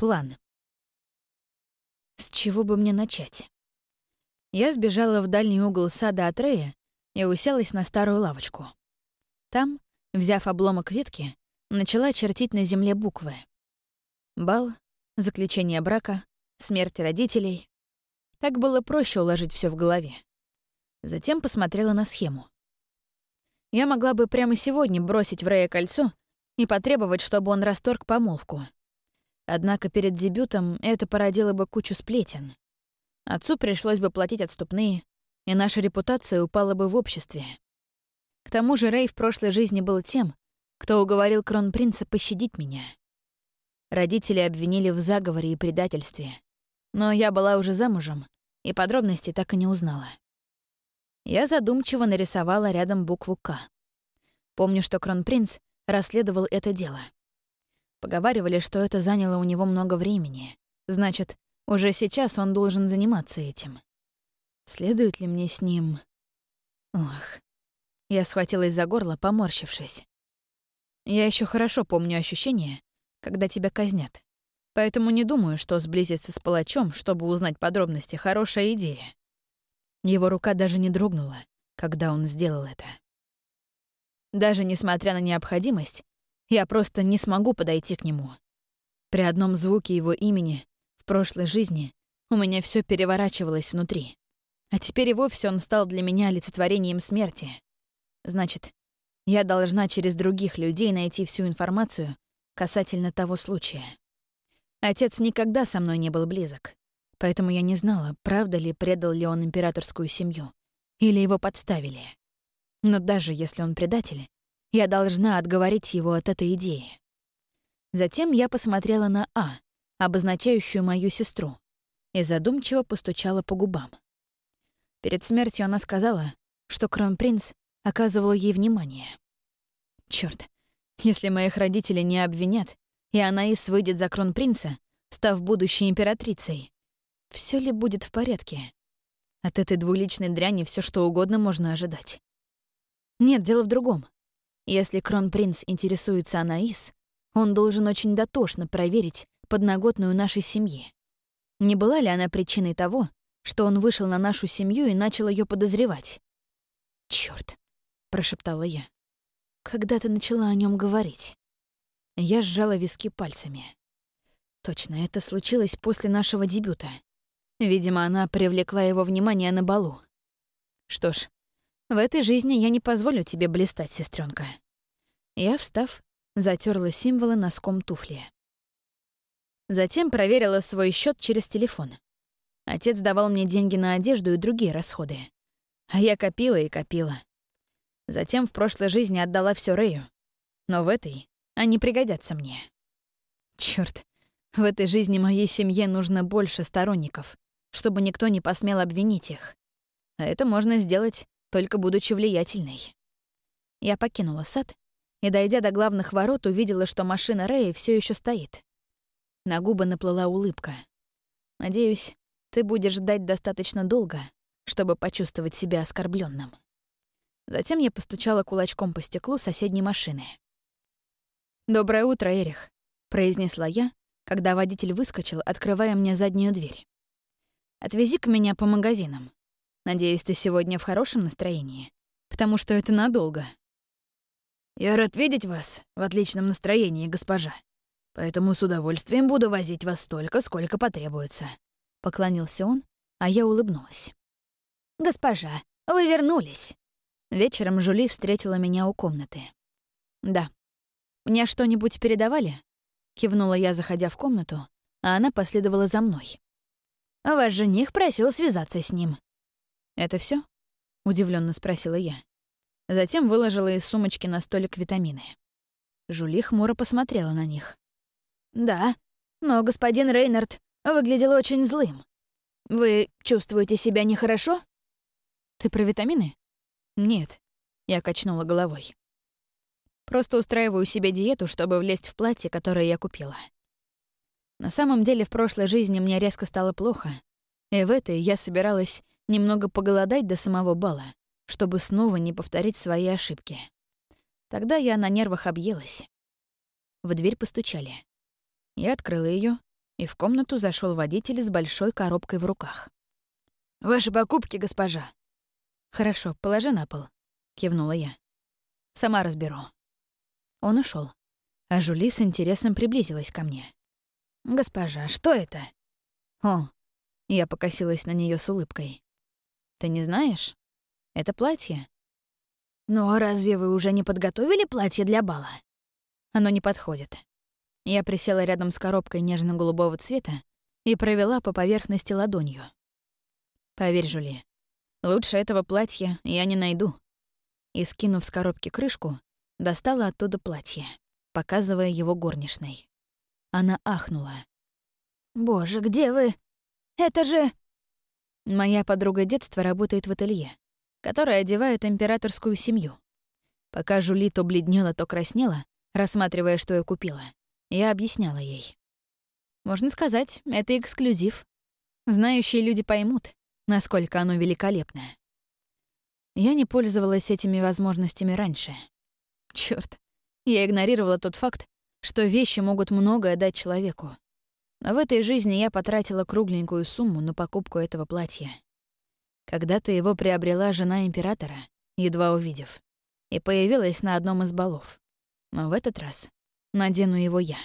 План. С чего бы мне начать? Я сбежала в дальний угол сада от Рея и уселась на старую лавочку. Там, взяв обломок ветки, начала чертить на земле буквы. Бал, заключение брака, смерть родителей. Так было проще уложить все в голове. Затем посмотрела на схему. Я могла бы прямо сегодня бросить в Рэя кольцо и потребовать, чтобы он расторг помолвку. Однако перед дебютом это породило бы кучу сплетен. Отцу пришлось бы платить отступные, и наша репутация упала бы в обществе. К тому же Рэй в прошлой жизни был тем, кто уговорил кронпринца пощадить меня. Родители обвинили в заговоре и предательстве. Но я была уже замужем, и подробностей так и не узнала. Я задумчиво нарисовала рядом букву «К». Помню, что кронпринц расследовал это дело. Поговаривали, что это заняло у него много времени. Значит, уже сейчас он должен заниматься этим. Следует ли мне с ним... Ох. Я схватилась за горло, поморщившись. Я еще хорошо помню ощущение, когда тебя казнят. Поэтому не думаю, что сблизиться с палачом, чтобы узнать подробности, хорошая идея. Его рука даже не дрогнула, когда он сделал это. Даже несмотря на необходимость, я просто не смогу подойти к нему. При одном звуке его имени в прошлой жизни у меня все переворачивалось внутри. А теперь и вовсе он стал для меня олицетворением смерти. Значит, я должна через других людей найти всю информацию касательно того случая. Отец никогда со мной не был близок, поэтому я не знала, правда ли предал ли он императорскую семью или его подставили. Но даже если он предатель, я должна отговорить его от этой идеи. Затем я посмотрела на А, обозначающую мою сестру, и задумчиво постучала по губам. Перед смертью она сказала, что кронпринц оказывал ей внимание. Черт, если моих родителей не обвинят, и Анаис выйдет за кронпринца, став будущей императрицей, все ли будет в порядке? От этой двуличной дряни все что угодно можно ожидать. Нет, дело в другом. Если кронпринц интересуется Анаис, он должен очень дотошно проверить подноготную нашей семьи. Не была ли она причиной того, что он вышел на нашу семью и начал ее подозревать? Черт, прошептала я. Когда ты начала о нем говорить? Я сжала виски пальцами. Точно, это случилось после нашего дебюта. Видимо, она привлекла его внимание на балу. Что ж, в этой жизни я не позволю тебе блистать, сестренка. Я, встав, затерла символы носком туфли. Затем проверила свой счет через телефон. Отец давал мне деньги на одежду и другие расходы. А я копила и копила. Затем в прошлой жизни отдала все Рэю. Но в этой они пригодятся мне. Черт, в этой жизни моей семье нужно больше сторонников, чтобы никто не посмел обвинить их. А это можно сделать, только будучи влиятельной. Я покинула сад и, дойдя до главных ворот, увидела, что машина Рэя все еще стоит. На губы наплыла улыбка. «Надеюсь, ты будешь ждать достаточно долго, чтобы почувствовать себя оскорбленным. Затем я постучала кулачком по стеклу соседней машины. «Доброе утро, Эрих», — произнесла я, когда водитель выскочил, открывая мне заднюю дверь. «Отвези-ка меня по магазинам. Надеюсь, ты сегодня в хорошем настроении, потому что это надолго». «Я рад видеть вас в отличном настроении, госпожа. Поэтому с удовольствием буду возить вас столько, сколько потребуется», — поклонился он, а я улыбнулась. «Госпожа, вы вернулись». Вечером Жули встретила меня у комнаты. «Да. Мне что-нибудь передавали?» Кивнула я, заходя в комнату, а она последовала за мной. «Ваш жених просил связаться с ним». «Это все? удивленно спросила я. Затем выложила из сумочки на столик витамины. Жули хмуро посмотрела на них. «Да, но господин Рейнард выглядел очень злым. Вы чувствуете себя нехорошо?» «Ты про витамины?» «Нет», — я качнула головой. «Просто устраиваю себе диету, чтобы влезть в платье, которое я купила. На самом деле, в прошлой жизни мне резко стало плохо, и в этой я собиралась немного поголодать до самого бала, чтобы снова не повторить свои ошибки. Тогда я на нервах объелась. В дверь постучали. Я открыла ее и в комнату зашел водитель с большой коробкой в руках. «Ваши покупки, госпожа». «Хорошо, положи на пол», — кивнула я. «Сама разберу». Он ушел, а Жули с интересом приблизилась ко мне. «Госпожа, что это?» «О», — я покосилась на нее с улыбкой. «Ты не знаешь? Это платье». «Но разве вы уже не подготовили платье для бала?» «Оно не подходит. Я присела рядом с коробкой нежно-голубого цвета и провела по поверхности ладонью. Поверь, Жули, лучше этого платья я не найду. И, скинув с коробки крышку, достала оттуда платье, показывая его горничной. Она ахнула. «Боже, где вы? Это же...» Моя подруга детства работает в ателье, которое одевает императорскую семью. Пока Жули то бледнела, то краснела, рассматривая, что я купила, я объясняла ей. Можно сказать, это эксклюзив. Знающие люди поймут, насколько оно великолепное. Я не пользовалась этими возможностями раньше. Чёрт, я игнорировала тот факт, что вещи могут многое дать человеку. В этой жизни я потратила кругленькую сумму на покупку этого платья. Когда-то его приобрела жена императора, едва увидев, и появилась на одном из балов. Но в этот раз Надену его я.